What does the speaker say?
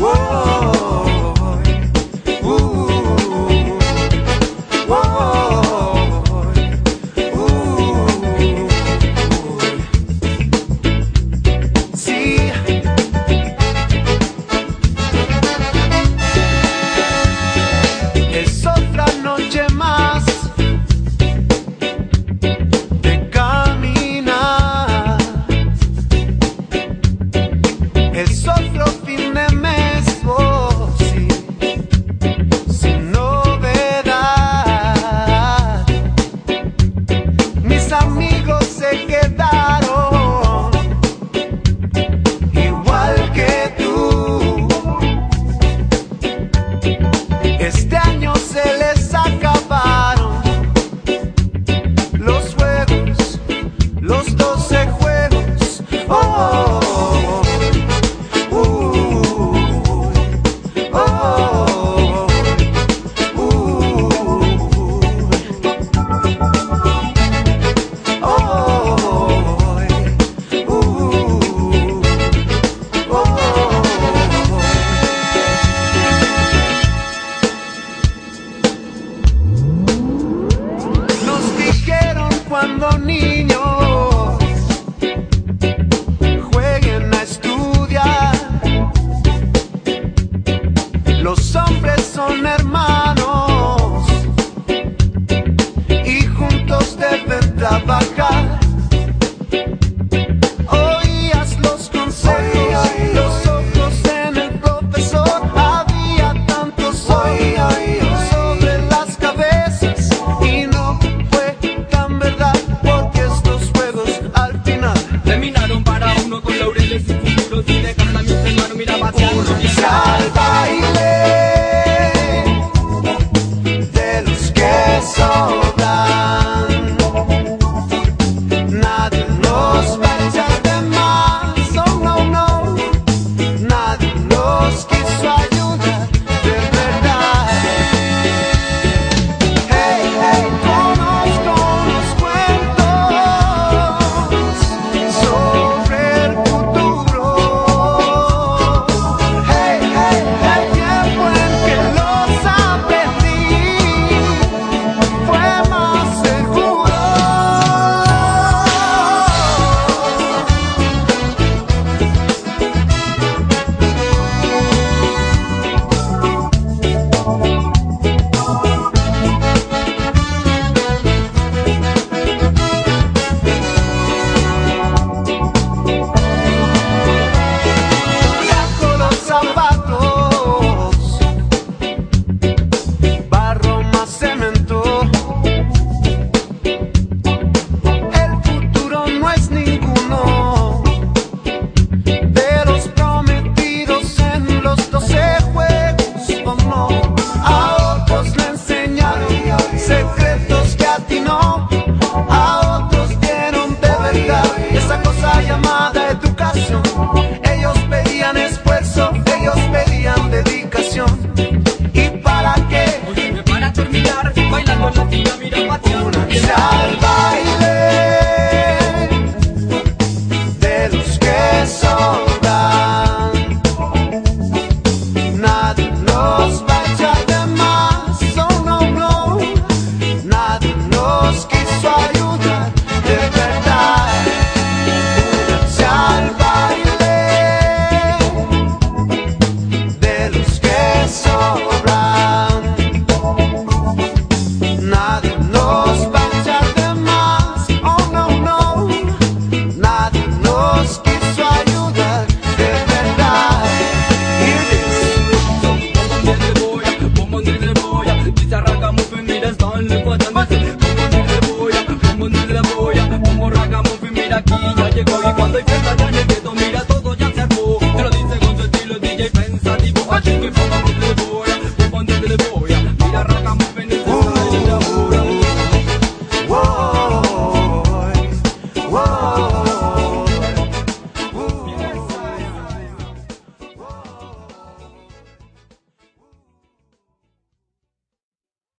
Whoa. oh. beso. Thank you.